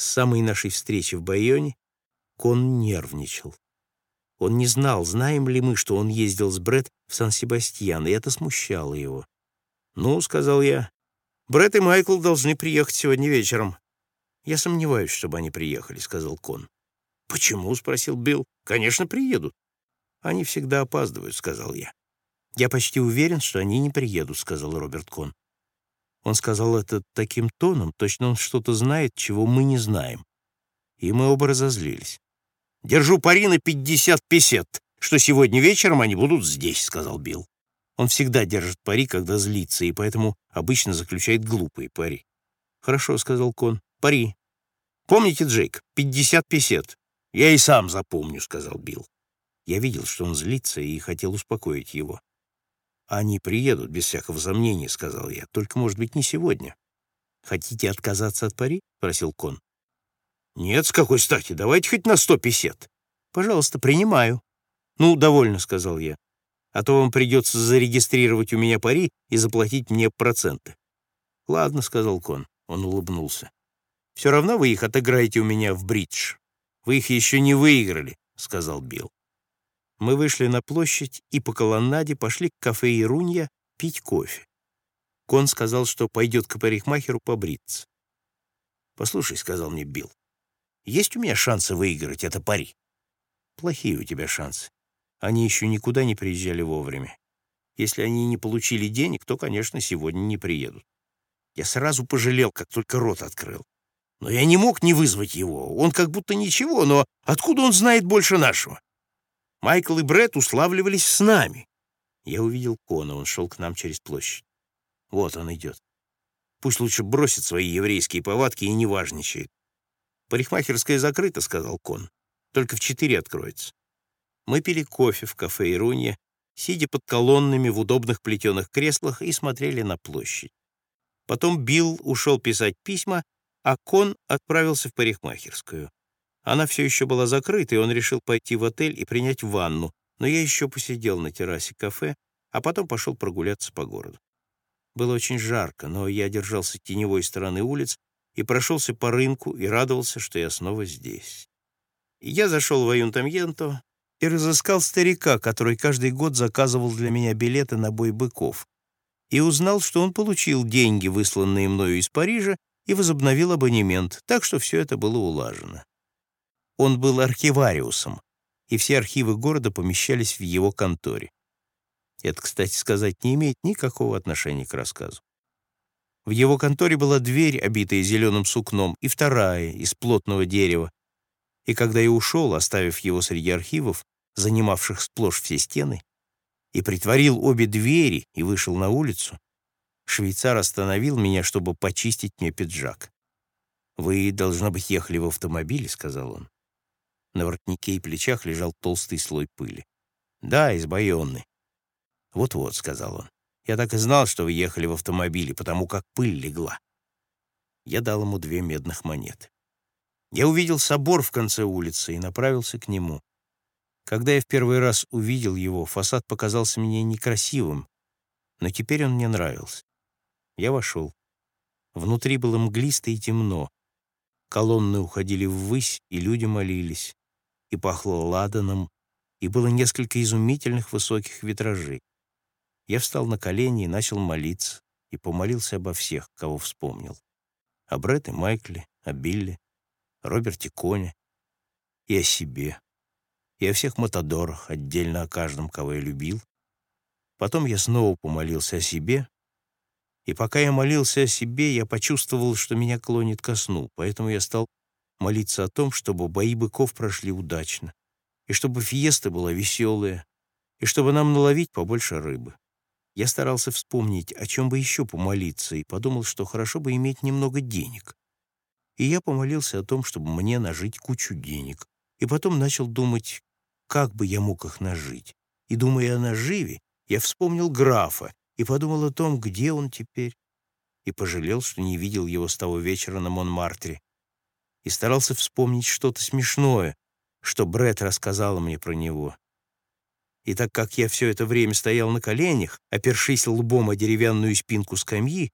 С самой нашей встречи в Байоне Кон нервничал. Он не знал, знаем ли мы, что он ездил с Бред в Сан-Себастьян, и это смущало его. «Ну», — сказал я, — «Бред и Майкл должны приехать сегодня вечером». «Я сомневаюсь, чтобы они приехали», — сказал Кон. «Почему?» — спросил Билл. «Конечно, приедут». «Они всегда опаздывают», — сказал я. «Я почти уверен, что они не приедут», — сказал Роберт Кон. Он сказал это таким тоном, точно он что-то знает, чего мы не знаем. И мы оба разозлились. «Держу пари на пятьдесят песет, что сегодня вечером они будут здесь», — сказал Билл. Он всегда держит пари, когда злится, и поэтому обычно заключает глупые пари. «Хорошо», — сказал Кон. «Пари. Помните, Джейк, пятьдесят песет?» «Я и сам запомню», — сказал Билл. Я видел, что он злится, и хотел успокоить его. «Они приедут, без всякого сомнения», — сказал я. «Только, может быть, не сегодня». «Хотите отказаться от пари?» — спросил Кон. «Нет, с какой стати? Давайте хоть на сто песет». «Пожалуйста, принимаю». «Ну, довольно», — сказал я. «А то вам придется зарегистрировать у меня пари и заплатить мне проценты». «Ладно», — сказал Кон. Он улыбнулся. «Все равно вы их отыграете у меня в бридж. Вы их еще не выиграли», — сказал Билл. Мы вышли на площадь и по колоннаде пошли к кафе «Ирунья» пить кофе. Кон сказал, что пойдет к парикмахеру побриться. «Послушай», — сказал мне Билл, — «есть у меня шансы выиграть это пари?» «Плохие у тебя шансы. Они еще никуда не приезжали вовремя. Если они не получили денег, то, конечно, сегодня не приедут. Я сразу пожалел, как только рот открыл. Но я не мог не вызвать его. Он как будто ничего, но откуда он знает больше нашего? Майкл и Бред уславливались с нами. Я увидел Кона, он шел к нам через площадь. Вот он идет. Пусть лучше бросит свои еврейские повадки и не важничает. «Парикмахерская закрыта», — сказал Кон. «Только в четыре откроется». Мы пили кофе в кафе «Ирунья», сидя под колоннами в удобных плетеных креслах и смотрели на площадь. Потом Билл ушел писать письма, а Кон отправился в парикмахерскую. Она все еще была закрыта, и он решил пойти в отель и принять ванну, но я еще посидел на террасе кафе, а потом пошел прогуляться по городу. Было очень жарко, но я держался теневой стороны улиц и прошелся по рынку и радовался, что я снова здесь. Я зашел в Аюнтамьенто и разыскал старика, который каждый год заказывал для меня билеты на бой быков, и узнал, что он получил деньги, высланные мною из Парижа, и возобновил абонемент, так что все это было улажено. Он был архивариусом, и все архивы города помещались в его конторе. Это, кстати сказать, не имеет никакого отношения к рассказу. В его конторе была дверь, обитая зеленым сукном, и вторая, из плотного дерева. И когда я ушел, оставив его среди архивов, занимавших сплошь все стены, и притворил обе двери и вышел на улицу, швейцар остановил меня, чтобы почистить мне пиджак. «Вы, должно быть, ехали в автомобиле», — сказал он. На воротнике и плечах лежал толстый слой пыли. «Да, из Байонны». «Вот-вот», — сказал он. «Я так и знал, что вы ехали в автомобиле, потому как пыль легла». Я дал ему две медных монеты. Я увидел собор в конце улицы и направился к нему. Когда я в первый раз увидел его, фасад показался мне некрасивым, но теперь он мне нравился. Я вошел. Внутри было мглисто и темно. Колонны уходили ввысь, и люди молились и пахло ладаном, и было несколько изумительных высоких витражей. Я встал на колени и начал молиться, и помолился обо всех, кого вспомнил. О Брэд и Майкле, о Билли, Роберте Коне и о себе, и о всех матадорах, отдельно о каждом, кого я любил. Потом я снова помолился о себе, и пока я молился о себе, я почувствовал, что меня клонит ко сну, поэтому я стал молиться о том, чтобы бои быков прошли удачно, и чтобы фиеста была веселая, и чтобы нам наловить побольше рыбы. Я старался вспомнить, о чем бы еще помолиться, и подумал, что хорошо бы иметь немного денег. И я помолился о том, чтобы мне нажить кучу денег, и потом начал думать, как бы я мог их нажить. И, думая о наживе, я вспомнил графа и подумал о том, где он теперь, и пожалел, что не видел его с того вечера на Монмартре, и старался вспомнить что-то смешное, что Бред рассказала мне про него. И так как я все это время стоял на коленях, опершись лбом о деревянную спинку скамьи,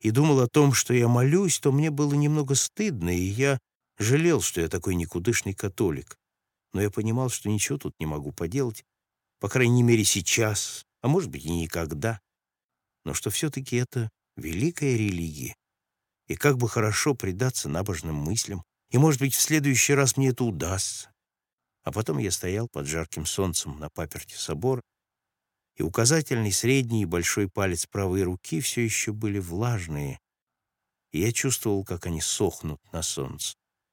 и думал о том, что я молюсь, то мне было немного стыдно, и я Жалел, что я такой никудышный католик. Но я понимал, что ничего тут не могу поделать, по крайней мере сейчас, а может быть и никогда. Но что все-таки это великая религия. И как бы хорошо предаться набожным мыслям. И, может быть, в следующий раз мне это удастся. А потом я стоял под жарким солнцем на паперте собора, и указательный, средний и большой палец правой руки все еще были влажные, и я чувствовал, как они сохнут на солнце.